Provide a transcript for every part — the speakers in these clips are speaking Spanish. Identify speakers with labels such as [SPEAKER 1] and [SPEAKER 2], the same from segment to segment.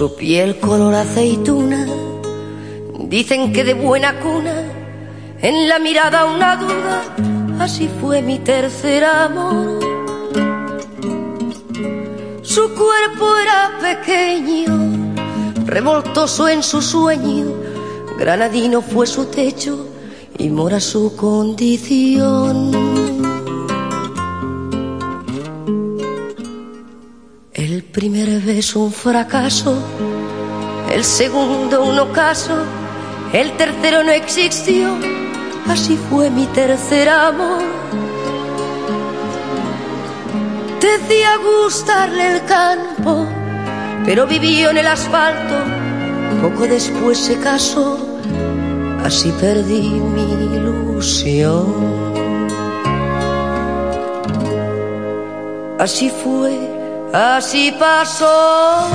[SPEAKER 1] su piel color aceituna, dicen que de buena cuna, en la mirada una duda, así fue mi tercer amor. Su cuerpo era pequeño, revoltoso en su sueño, granadino fue su techo y mora su condición. Primer beso un fracaso, el segundo un ocaso, el tercero no existió, así fue mi tercer amor. Decía gustarle el campo, pero vivió en el asfalto, poco después se casó, así perdí mi ilusión. Así fue, así pasó.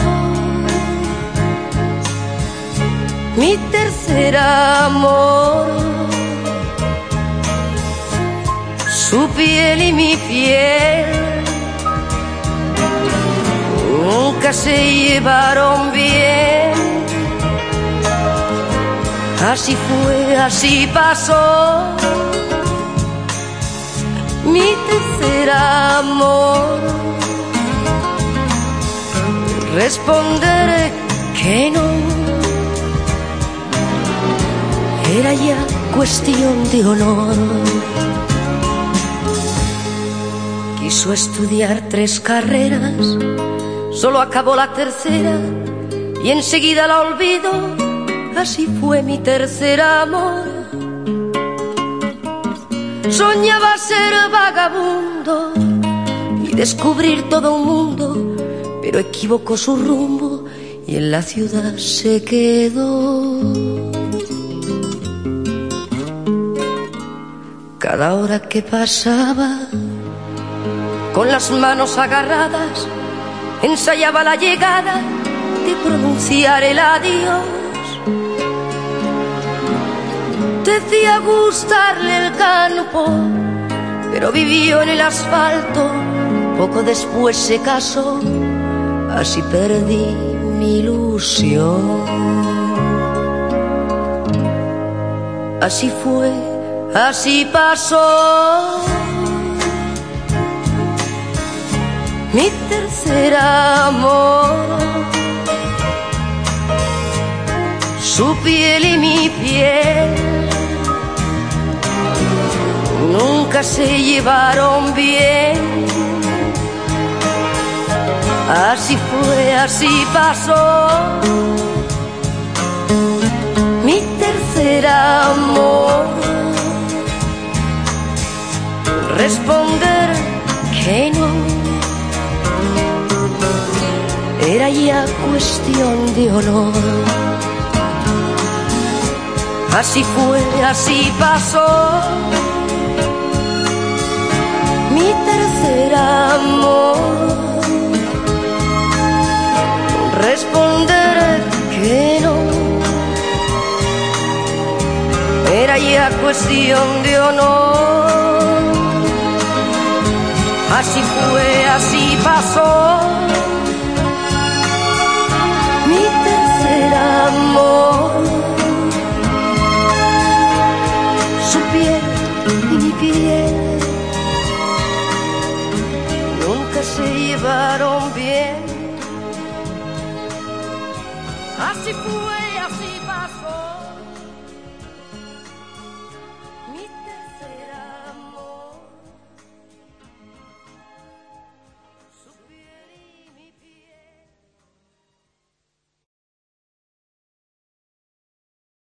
[SPEAKER 1] Mi tercer amor, su piel y mi piel nunca se llevaron bien. Así fue, así pasó. Mi tercer amor. Responderé que no. Era ya cuestión de honor. Quiso estudiar tres carreras Solo acabó la tercera y enseguida la olvido. Así fue mi tercer amor. Soñaba ser vagabundo y descubrir todo un mundo, pero equivocó su rumbo y en la ciudad se quedó. Cada hora que pasaba, con las manos agarradas, ensayaba la llegada de pronunciar el adiós. Decía gustarle el campo, pero vivió en el asfalto. Poco después se casó, así perdí mi ilusión. Así fue, así pasó. mi tercer amor. Su piel y mi piel nunca se llevaron bien. Así fue, así pasó. Mi tercer amor. Responder que no era ya cuestión de honor. Así fue, así pasó. Mi tercer amor. Cuestión de honor. Así fue, así pasó. amor. Su piel y mi piel nunca se llevaron bien. Así fue, así pasó.